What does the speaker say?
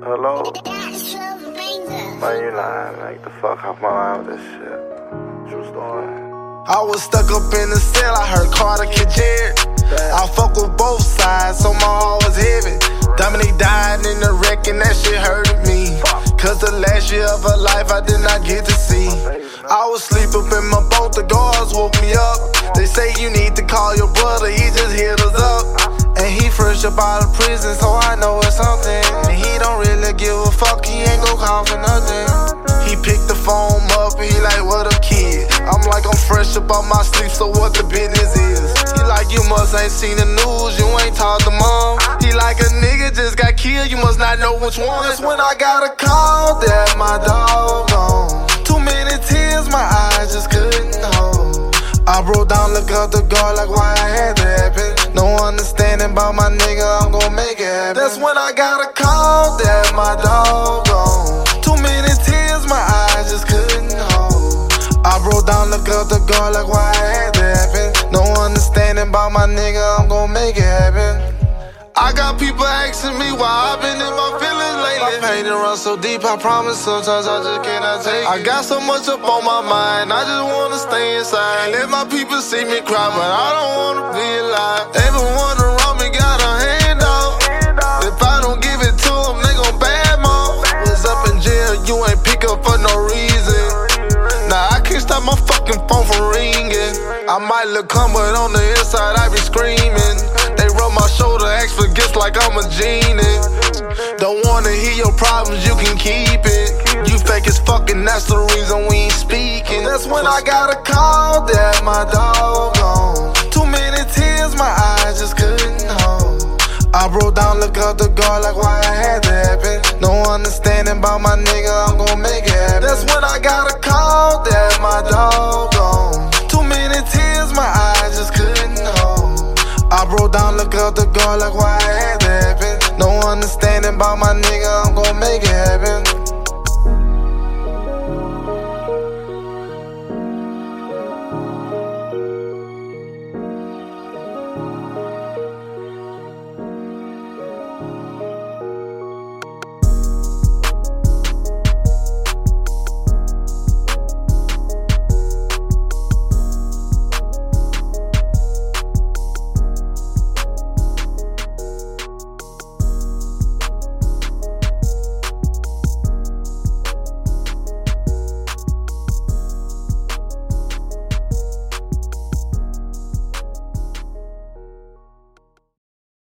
Hello? Man, you lying. Get the fuck off my mind with this shit. True story. I was stuck up in the cell, I heard Carter get Jared. I fuck with both sides, so my heart was heavy. Dominique died in the wreck, and that shit hurted me. Cause the last year of her life I did not get to see. I was sleep up in my boat, the guards woke me up. They say you need to call your brother, he just hit us up. And he fresh up out of prison, so I know it's something. He give a fuck, he ain't gon' call for nothing. He picked the phone up, and he like, what a kid? I'm like, I'm fresh up out my sleep, so what the business is? He like, you must ain't seen the news, you ain't talked to mom. He like, a nigga just got killed, you must not know which one. That's when I got a call that my dog gone. Too many tears, my eyes just couldn't hold. I broke down, look up the guard like why I had to happen. No understanding about my nigga, I'm gon' make it happen. That's when I got a call that my dog gone. Too many tears, my eyes just couldn't hold. I broke down, look up the guard like why had to happen. No understanding about my nigga, I'm gon' make it happen. I got people asking me why I've been in my feelings lately. My pain done run so deep, I promise sometimes I just cannot take it. I got so much up on my mind, I just wanna stay inside. Let my people see me cry, but I don't wanna be alive. I might look calm, but on the inside I be screaming. They rub my shoulder, ask for gifts like I'm a genie. Don't wanna hear your problems, you can keep it. You fake as fucking, that's the reason we ain't speaking. That's when I got a call that my dog gone. Too many tears, my eyes just couldn't hold. I broke down, look up the guard like why I had to happen. No understanding about my nigga, I'm gon' make it happen. That's when I got a call Broke down, look up the guard like why to happen. No understanding about my nigga, I'm gon' make it happen.